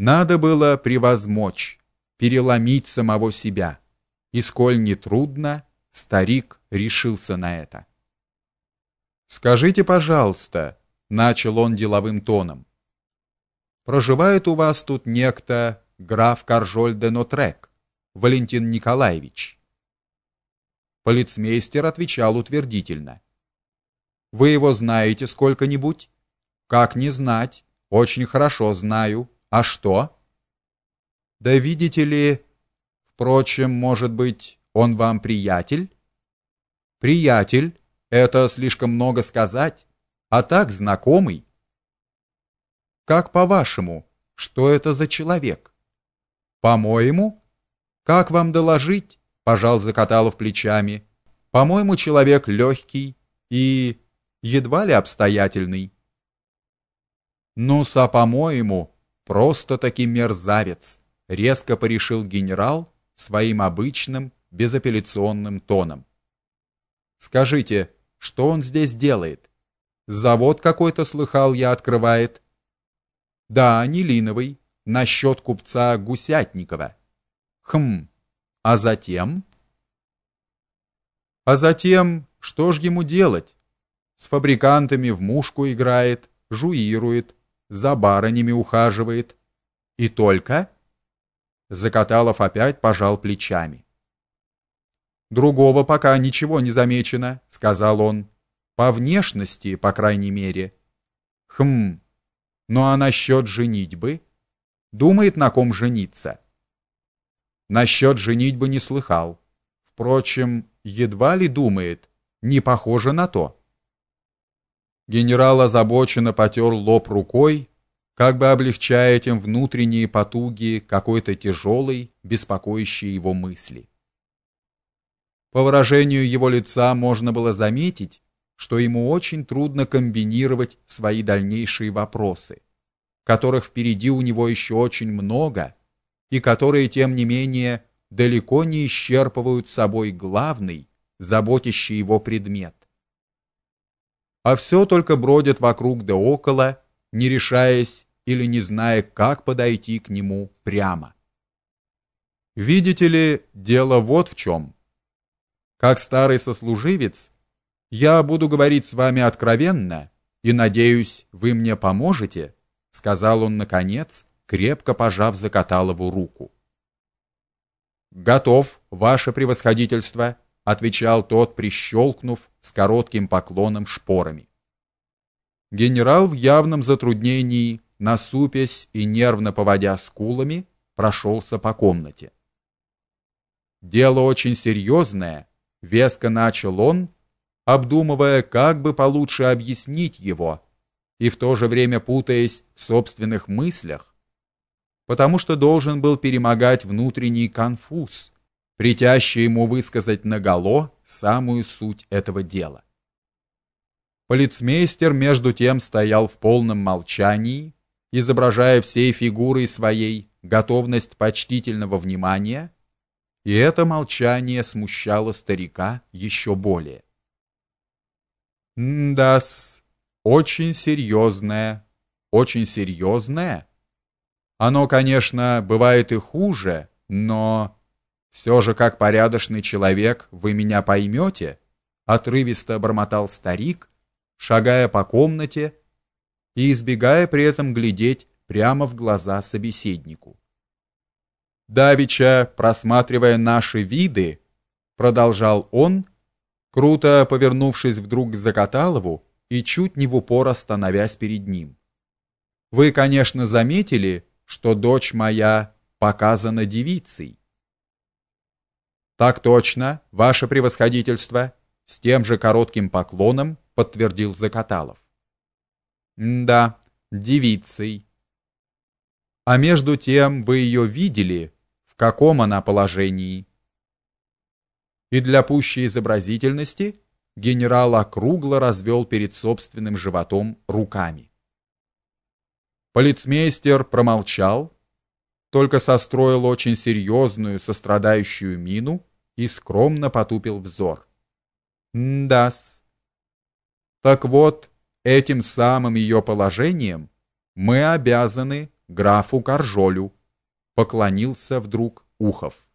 Надо было превозмочь, переломить самого себя. И сколь не трудно, старик решился на это. Скажите, пожалуйста, начал он деловым тоном. Проживает у вас тут некто граф Каржоль де Нотрек, Валентин Николаевич. Полицмейстер отвечал утвердительно. Вы его знаете сколько-нибудь? Как не знать? Очень хорошо знаю. А что? Да видите ли, впрочем, может быть, он вам приятель? Приятель это слишком много сказать, а так знакомый. Как по-вашему, что это за человек? По-моему, как вам доложить? пожал Закаталов плечами. По-моему, человек легкий и едва ли обстоятельный. Ну, са, по-моему, просто-таки мерзавец, резко порешил генерал своим обычным безапелляционным тоном. Скажите, что он здесь делает? Завод какой-то слыхал я открывает. Да, не Линовый, насчет купца Гусятникова. Хм. А затем А затем, что ж ему делать? С фабрикантами в мушку играет, жуирует, за барынями ухаживает. И только Закаталов опять пожал плечами. Другого пока ничего не замечено, сказал он. По внешности, по крайней мере. Хм. Ну а насчет женитьбы? Думает, на ком жениться. Насчет женитьбы не слыхал. Впрочем, едва ли думает, не похоже на то. Генерал озабоченно потер лоб рукой, как бы облегчая этим внутренние потуги какой-то тяжелой, беспокоящей его мысли. По выражению его лица можно было заметить, что ему очень трудно комбинировать свои дальнейшие вопросы, которых впереди у него еще очень много и которые тем не менее далеко не исчерпывают собой главный, заботящий его предмет. А все только бродят вокруг да около, не решаясь или не зная, как подойти к нему прямо. Видите ли, дело вот в чем. Как старый сослуживец, я буду говорить с вами откровенно и надеюсь, вы мне поможете, сказал он наконец, крепко пожав Закаталову руку. Готов, ваше превосходительство, отвечал тот, прищелкнув с коротким поклоном шпорами. Генерал в явном затруднении, насупясь и нервно поводя скулами, прошелся по комнате. Дело очень серьезное, веско начал он, обдумывая, как бы получше объяснить его, и в то же время путаясь в собственных мыслях, потому что должен был перемогать внутренний конфуз, притящий ему высказать наголо самую суть этого дела. Полицмейстер между тем стоял в полном молчании, изображая всей фигурой своей готовность почтительного внимания и это молчание смущало старика еще более. «Да-с, очень серьезное, очень серьезное. Оно, конечно, бывает и хуже, но все же как порядочный человек вы меня поймете», отрывисто бормотал старик, шагая по комнате и избегая при этом глядеть прямо в глаза собеседнику. Давича, просматривая наши виды, продолжал он, круто повернувшись вдруг к Закаталову и чуть не в упор остановясь перед ним. Вы, конечно, заметили, что дочь моя показана девицей. Так точно, ваше превосходительство, с тем же коротким поклоном подтвердил Закаталов. да, девицей. А между тем вы ее видели каком она положении. И для пущей изобразительности генерал округло развел перед собственным животом руками. Полицмейстер промолчал, только состроил очень серьезную, сострадающую мину и скромно потупил взор. М-дас. Так вот, этим самым ее положением мы обязаны графу Каржолю, поклонился вдруг Ухов.